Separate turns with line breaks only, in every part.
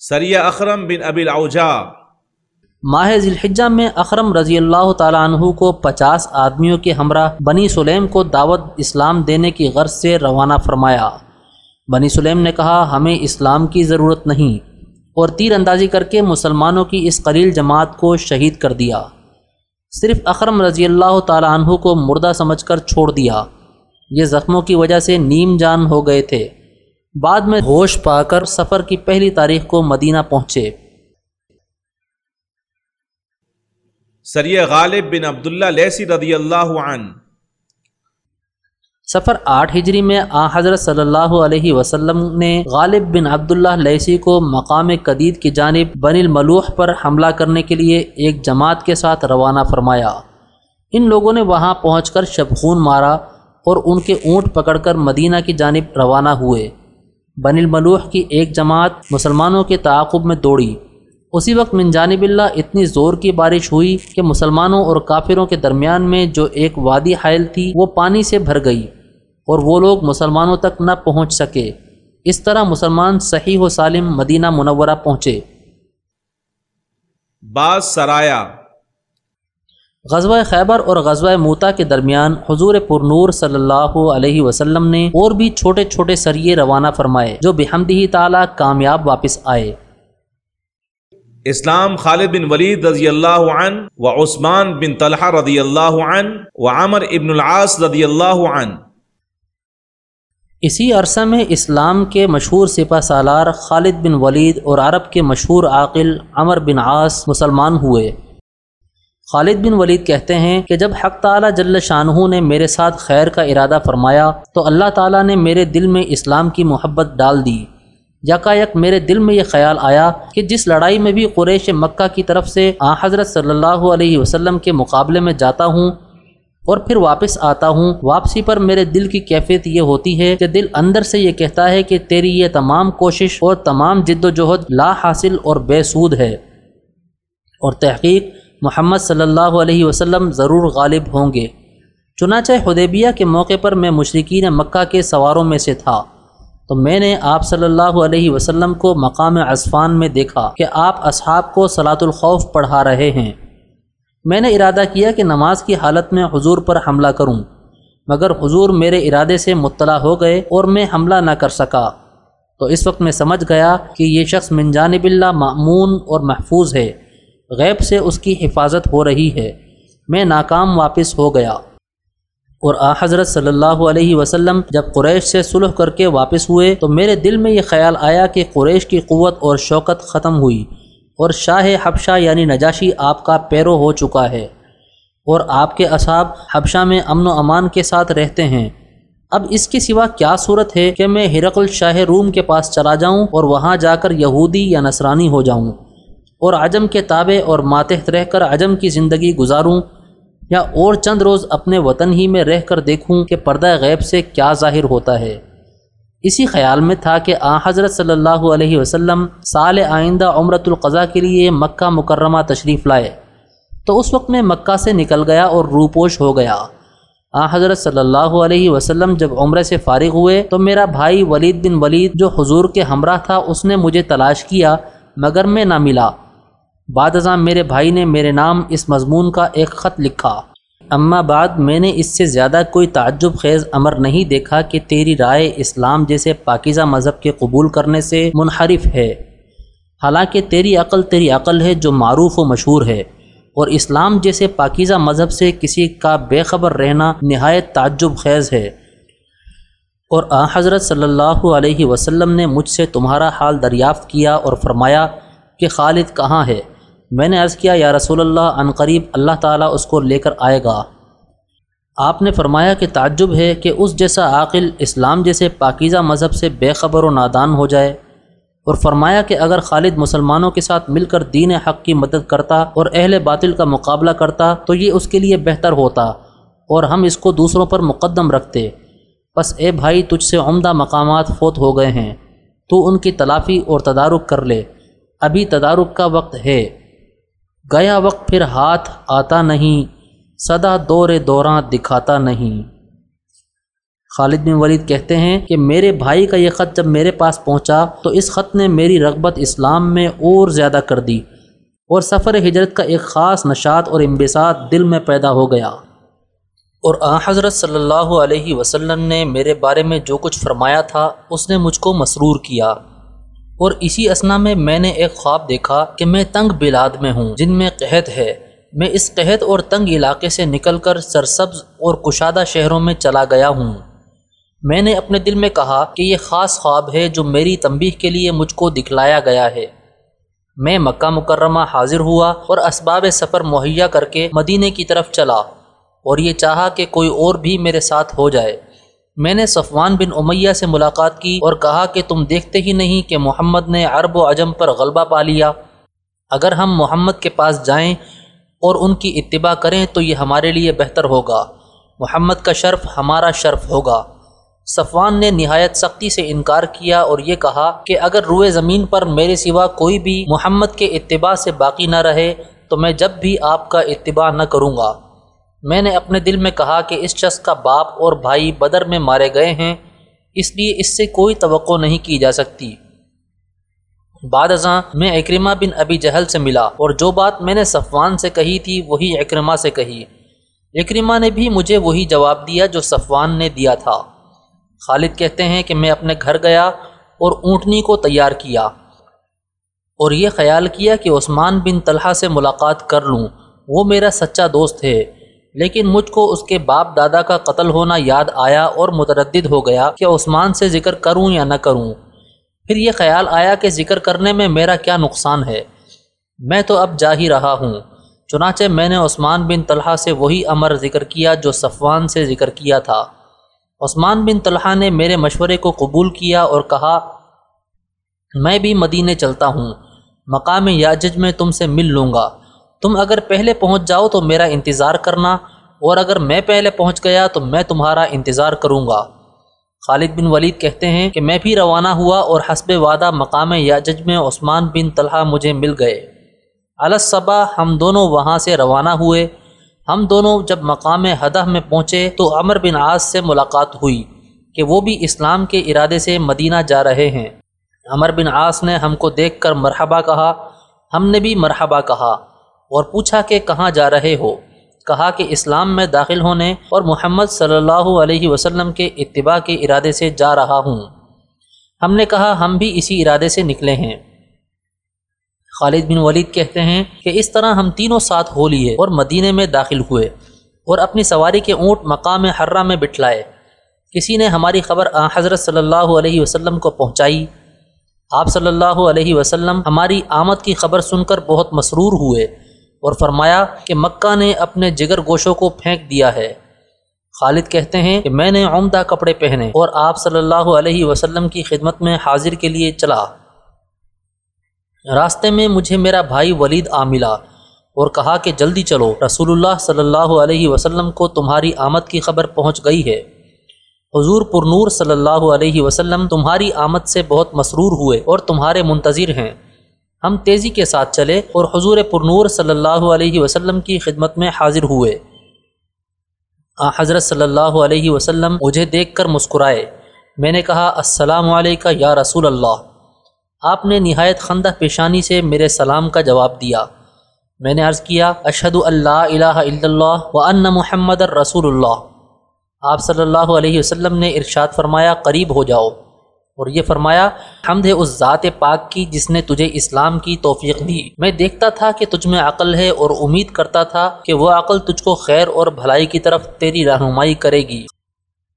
سریہ اخرم بن ابی العوجا۔
ماہ ذی میں اخرم رضی اللہ تعالیٰ عنہ کو پچاس آدمیوں کے ہمراہ بنی سلیم کو دعوت اسلام دینے کی غرض سے روانہ فرمایا۔ بنی سلیم نے کہا، ہمیں اسلام کی ضرورت نہیں، اور تیر اندازی کر کے مسلمانوں کی اس قلیل جماعت کو شہید کر دیا۔ صرف اخرم رضی اللہ تعالیٰ عنہ کو مردہ سمجھ کر چھوڑ دیا۔ یہ زخموں کی وجہ سے نیم جان ہو گئے تھے۔ بعد میں ہوش پا کر سفر کی پہلی تاریخ کو مدینہ پہنچے۔
سریہ غالب بن عبداللہ لیسی رضی اللہ عنہ۔
سفر آٹھ ہجری میں آ حضرت صلی اللہ علیہ وسلم نے غالب بن عبداللہ لیسی کو مقام قدید کی جانب بن الملوح پر حملہ کرنے کے لیے ایک جماعت کے ساتھ روانہ فرمایا۔ ان لوگوں نے وہاں پہنچ کر شبخون مارا اور ان کے اونٹ پکڑ کر مدینہ کی جانب روانہ ہوئے۔ بن الملوح کی ایک جماعت مسلمانوں کے تعاقب میں دوڑی۔ اسی وقت من جانب اللہ اتنی زور کی بارش ہوئی کہ مسلمانوں اور کافروں کے درمیان میں جو ایک وادی حائل تھی، وہ پانی سے بھر گئی اور وہ لوگ مسلمانوں تک نہ پہنچ سکے۔ اس طرح مسلمان صحیح و سالم مدینہ منورہ پہنچے۔
بعض سرایا
غزوہ خیبر اور غزوہ موتا کے درمیان حضور پرنور صلی اللہ علیہ وسلم نے اور بھی چھوٹے چھوٹے سریے روانہ فرمائے جو بحمدہ تعالی کامیاب واپس آئے۔
اسلام خالد بن ولید رضی اللہ عنہ و عثمان بن طلحہ رضی اللہ عنہ و عمر ابن العاص رضی اللہ عنہ۔
اسی عرصہ میں اسلام کے مشہور سپہ سالار خالد بن ولید اور عرب کے مشہور عاقل عمر بن عاص مسلمان ہوئے۔ خالد بن ولید کہتے ہیں کہ جب حق تعالیٰ جل شاہ نے میرے ساتھ خیر کا ارادہ فرمایا تو اللہ تعالیٰ نے میرے دل میں اسلام کی محبت ڈال دی۔ یکا یک میرے دل میں یہ خیال آیا کہ جس لڑائی میں بھی قریش مکہ کی طرف سے آ حضرت صلی اللہ علیہ وسلم کے مقابلے میں جاتا ہوں اور پھر واپس آتا ہوں، واپسی پر میرے دل کی کیفیت یہ ہوتی ہے کہ دل اندر سے یہ کہتا ہے کہ تیری یہ تمام کوشش اور تمام جد و جہد لا حاصل اور بے سود ہے۔ اور تحقیق محمد صلی اللہ علیہ وسلم ضرور غالب ہوں گے۔ چنانچہ حدیبیہ کے موقع پر میں مشرقین مکہ کے سواروں میں سے تھا۔ تو میں نے آپ صلی اللہ علیہ وسلم کو مقام عصفان میں دیکھا کہ آپ اصحاب کو صلاۃ الخوف پڑھا رہے ہیں۔ میں نے ارادہ کیا کہ نماز کی حالت میں حضور پر حملہ کروں، مگر حضور میرے ارادے سے مطلع ہو گئے اور میں حملہ نہ کر سکا۔ تو اس وقت میں سمجھ گیا کہ یہ شخص من جانب اللہ معمون اور محفوظ ہے۔ غیب سے اس کی حفاظت ہو رہی ہے۔ میں ناکام واپس ہو گیا۔ اور آ حضرت صلی اللہ علیہ وسلم جب قریش سے صلح کر کے واپس ہوئے تو میرے دل میں یہ خیال آیا کہ قریش کی قوت اور شوکت ختم ہوئی اور شاہ حبشہ یعنی نجاشی آپ کا پیرو ہو چکا ہے اور آپ کے اصحاب حبشہ میں امن و امان کے ساتھ رہتے ہیں۔ اب اس کے سوا کیا صورت ہے کہ میں ہرقل شاہ روم کے پاس چلا جاؤں اور وہاں جا کر یہودی یا نصرانی ہو جاؤں؟ اور عجم کے تابع اور ماتحت رہ کر عجم کی زندگی گزاروں یا اور چند روز اپنے وطن ہی میں رہ کر دیکھوں کہ پردہ غیب سے کیا ظاہر ہوتا ہے۔ اسی خیال میں تھا کہ آ حضرت صلی اللہ علیہ وسلم سال آئندہ عمرت القضاء کے لیے مکہ مکرمہ تشریف لائے۔ تو اس وقت میں مکہ سے نکل گیا اور روپوش ہو گیا۔ آ حضرت صلی اللہ علیہ وسلم جب عمرے سے فارغ ہوئے تو میرا بھائی ولید بن ولید جو حضور کے ہمراہ تھا اس نے مجھے تلاش کیا مگر میں نہ ملا۔ بعد ازاں میرے بھائی نے میرے نام اس مضمون کا ایک خط لکھا۔ اما بعد میں نے اس سے زیادہ کوئی تعجب خیز امر نہیں دیکھا کہ تیری رائے اسلام جیسے پاکیزہ مذہب کے قبول کرنے سے منحرف ہے۔ حالانکہ تیری عقل تیری عقل ہے جو معروف و مشہور ہے، اور اسلام جیسے پاکیزہ مذہب سے کسی کا بے خبر رہنا نہایت تعجب خیز ہے۔ اور آ، حضرت صلی اللہ علیہ وسلم نے مجھ سے تمہارا حال دریافت کیا اور فرمایا کہ خالد کہاں ہے؟ میں نے عرض کیا، یا رسول اللہ عن قریب اللہ تعالیٰ اس کو لے کر آئے گا۔ آپ نے فرمایا کہ تعجب ہے کہ اس جیسا عاقل اسلام جیسے پاکیزہ مذہب سے بے خبر و نادان ہو جائے۔ اور فرمایا کہ اگر خالد مسلمانوں کے ساتھ مل کر دین حق کی مدد کرتا اور اہل باطل کا مقابلہ کرتا، تو یہ اس کے لیے بہتر ہوتا اور ہم اس کو دوسروں پر مقدم رکھتے۔ بس اے بھائی، تجھ سے عمدہ مقامات فوت ہو گئے ہیں۔ تو ان کی تلافی اور تدارک کر لے۔ ابھی تدارک کا وقت ہے۔ گیا وقت پھر ہاتھ آتا نہیں، صدا دور دوراں دکھاتا نہیں۔ خالد بن ولید کہتے ہیں کہ میرے بھائی کا یہ خط جب میرے پاس پہنچا تو اس خط نے میری رغبت اسلام میں اور زیادہ کر دی اور سفر ہجرت کا ایک خاص نشاط اور امبساط دل میں پیدا ہو گیا۔ اور آ حضرت صلی اللہ علیہ وسلم نے میرے بارے میں جو کچھ فرمایا تھا، اس نے مجھ کو مسرور کیا۔ اور اسی اسنا میں میں نے ایک خواب دیکھا کہ میں تنگ بلاد میں ہوں، جن میں قحط ہے۔ میں اس قحط اور تنگ علاقے سے نکل کر سرسبز اور کشادہ شہروں میں چلا گیا ہوں۔ میں نے اپنے دل میں کہا کہ یہ خاص خواب ہے جو میری تنبیہ کے لیے مجھ کو دکھلایا گیا ہے۔ میں مکہ مکرمہ حاضر ہوا اور اسباب سفر مہیا کر کے مدینے کی طرف چلا اور یہ چاہا کہ کوئی اور بھی میرے ساتھ ہو جائے۔ میں نے صفوان بن امیہ سے ملاقات کی اور کہا کہ تم دیکھتے ہی نہیں کہ محمد نے عرب و عجم پر غلبہ پا لیا۔ اگر ہم محمد کے پاس جائیں اور ان کی اتباع کریں تو یہ ہمارے لیے بہتر ہوگا۔ محمد کا شرف ہمارا شرف ہوگا۔ صفوان نے نہایت سختی سے انکار کیا اور یہ کہا کہ اگر روئے زمین پر میرے سوا کوئی بھی محمد کے اتباع سے باقی نہ رہے تو میں جب بھی آپ کا اتباع نہ کروں گا۔ میں نے اپنے دل میں کہا کہ اس شخص کا باپ اور بھائی بدر میں مارے گئے ہیں، اس لیے اس سے کوئی توقع نہیں کی جا سکتی۔ بعد ازاں میں اکرمہ بن ابی جہل سے ملا اور جو بات میں نے صفوان سے کہی تھی، وہی اکرمہ سے کہی۔ اکرمہ نے بھی مجھے وہی جواب دیا جو صفوان نے دیا تھا۔ خالد کہتے ہیں کہ میں اپنے گھر گیا اور اونٹنی کو تیار کیا اور یہ خیال کیا کہ عثمان بن طلحہ سے ملاقات کر لوں۔ وہ میرا سچا دوست ہے۔ لیکن مجھ کو اس کے باپ دادا کا قتل ہونا یاد آیا اور متردد ہو گیا کہ عثمان سے ذکر کروں یا نہ کروں۔ پھر یہ خیال آیا کہ ذکر کرنے میں میرا کیا نقصان ہے۔ میں تو اب جا ہی رہا ہوں۔ چنانچہ میں نے عثمان بن طلحہ سے وہی امر ذکر کیا جو صفوان سے ذکر کیا تھا۔ عثمان بن طلحہ نے میرے مشورے کو قبول کیا اور کہا، میں بھی مدینے چلتا ہوں۔ مقام یاجج میں تم سے مل لوں گا۔ تم اگر پہلے پہنچ جاؤ تو میرا انتظار کرنا، اور اگر میں پہلے پہنچ گیا تو میں تمہارا انتظار کروں گا۔ خالد بن ولید کہتے ہیں کہ میں بھی روانہ ہوا اور حسب وعدہ مقام یاجج میں عثمان بن طلحہ مجھے مل گئے۔ الصبا ہم دونوں وہاں سے روانہ ہوئے۔ ہم دونوں جب مقام ہدہ میں پہنچے تو عمر بن عاص سے ملاقات ہوئی کہ وہ بھی اسلام کے ارادے سے مدینہ جا رہے ہیں۔ عمر بن عاص نے ہم کو دیکھ کر مرحبہ کہا۔ ہم نے بھی مرحبہ کہا۔ اور پوچھا کہ کہاں جا رہے ہو؟ کہا کہ اسلام میں داخل ہونے اور محمد صلی اللہ علیہ وسلم کے اتباع کے ارادے سے جا رہا ہوں۔ ہم نے کہا، ہم بھی اسی ارادے سے نکلے ہیں۔ خالد بن ولید کہتے ہیں کہ اس طرح ہم تینوں ساتھ ہو لیے اور مدینے میں داخل ہوئے اور اپنی سواری کے اونٹ مقام حرہ میں بٹھلائے۔ کسی نے ہماری خبر آ حضرت صلی اللہ علیہ وسلم کو پہنچائی۔ آپ صلی اللہ علیہ وسلم ہماری آمد کی خبر سن کر بہت مسرور ہوئے۔ اور فرمایا کہ مکہ نے اپنے جگر گوشوں کو پھینک دیا ہے۔ خالد کہتے ہیں کہ میں نے عمدہ کپڑے پہنے اور آپ صلی اللہ علیہ وسلم کی خدمت میں حاضر کے لیے چلا۔ راستے میں مجھے میرا بھائی ولید آ ملا اور کہا کہ جلدی چلو۔ رسول اللہ صلی اللہ علیہ وسلم کو تمہاری آمد کی خبر پہنچ گئی ہے۔ حضور پرنور صلی اللہ علیہ وسلم تمہاری آمد سے بہت مسرور ہوئے اور تمہارے منتظر ہیں۔ ہم تیزی کے ساتھ چلے اور حضور پرنور صلی اللہ علیہ وسلم کی خدمت میں حاضر ہوئے۔ حضرت صلی اللہ علیہ وسلم مجھے دیکھ کر مسکرائے۔ میں نے کہا، السلام علیکہ یا رسول اللہ۔ آپ نے نہایت خندہ پیشانی سے میرے سلام کا جواب دیا۔ میں نے عرض کیا، اشہد اللہ الہ الا اللہ و ان محمد الرسول اللہ۔ آپ صلی اللہ علیہ وسلم نے ارشاد فرمایا، قریب ہو جاؤ۔ اور یہ فرمایا حمد ہے اس ذات پاک کی جس نے تجھے اسلام کی توفیق دی۔ میں دیکھتا تھا کہ تجھ میں عقل ہے اور امید کرتا تھا کہ وہ عقل تجھ کو خیر اور بھلائی کی طرف تیری رہنمائی کرے گی۔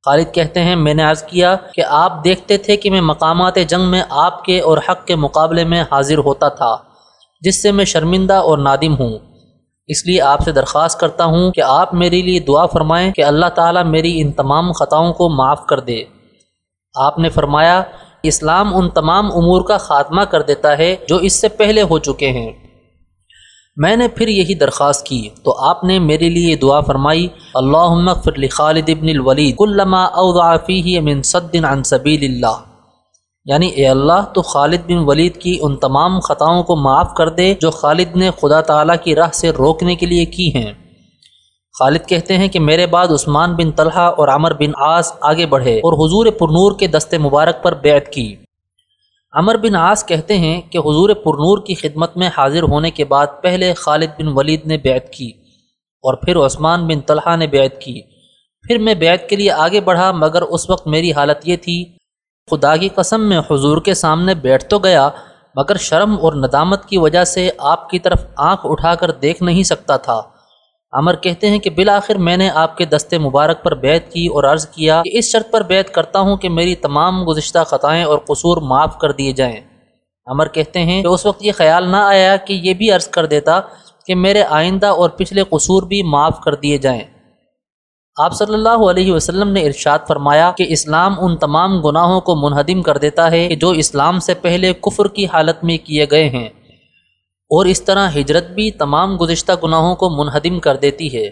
خالد کہتے ہیں، میں نے عرض کیا کہ آپ دیکھتے تھے کہ میں مقامات جنگ میں آپ کے اور حق کے مقابلے میں حاضر ہوتا تھا، جس سے میں شرمندہ اور نادم ہوں۔ اس لیے آپ سے درخواست کرتا ہوں کہ آپ میرے لیے دعا فرمائیں کہ اللہ تعالیٰ میری ان تمام خطاؤں کو معاف کر دے۔ آپ نے فرمایا، اسلام ان تمام امور کا خاتمہ کر دیتا ہے جو اس سے پہلے ہو چکے ہیں۔ میں نے پھر یہی درخواست کی، تو آپ نے میرے لیے دعا فرمائی اللہ فر خالد ابن الولید، کلما اوضافی من صد عن سبیل اللہ۔ یعنی اے اللہ، تو خالد بن ولید کی ان تمام خطاؤں کو معاف کر دے جو خالد نے خدا تعالیٰ کی راہ سے روکنے کے لیے کی ہیں۔ خالد کہتے ہیں کہ میرے بعد عثمان بن طلحہ اور عمر بن عاص آگے بڑھے اور حضور پرنور کے دست مبارک پر بیعت کی۔ عمر بن عاص کہتے ہیں کہ حضور پرنور کی خدمت میں حاضر ہونے کے بعد پہلے خالد بن ولید نے بیعت کی اور پھر عثمان بن طلحہ نے بیعت کی۔ پھر میں بیعت کے لیے آگے بڑھا مگر اس وقت میری حالت یہ تھی خدا کی قسم میں حضور کے سامنے بیٹھ تو گیا مگر شرم اور ندامت کی وجہ سے آپ کی طرف آنکھ اٹھا کر دیکھ نہیں سکتا تھا۔ عمر کہتے ہیں کہ بالآخر میں نے آپ کے دستے مبارک پر بیعت کی اور عرض کیا کہ اس شرط پر بیعت کرتا ہوں کہ میری تمام گزشتہ خطائیں اور قصور معاف کر دیے جائیں۔ عمر کہتے ہیں کہ اس وقت یہ خیال نہ آیا کہ یہ بھی عرض کر دیتا کہ میرے آئندہ اور پچھلے قصور بھی معاف کر دیے جائیں۔ آپ صلی اللہ علیہ وسلم نے ارشاد فرمایا کہ اسلام ان تمام گناہوں کو منہدم کر دیتا ہے کہ جو اسلام سے پہلے کفر کی حالت میں کیے گئے ہیں۔ اور اس طرح ہجرت بھی تمام گزشتہ گناہوں کو منہدم کر دیتی ہے۔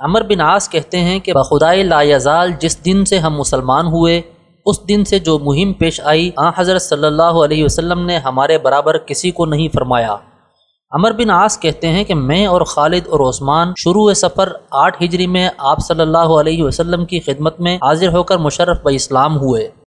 عمر بن عاص کہتے ہیں کہ بخدائے لا یزال جس دن سے ہم مسلمان ہوئے، اس دن سے جو مہم پیش آئی، آ، حضرت صلی اللہ علیہ وسلم نے ہمارے برابر کسی کو نہیں فرمایا۔ عمر بن عاص کہتے ہیں کہ میں اور خالد اور عثمان شروع سفر آٹھ ہجری میں آپ صلی اللہ علیہ وسلم کی خدمت میں حاضر ہو کر مشرف و اسلام ہوئے۔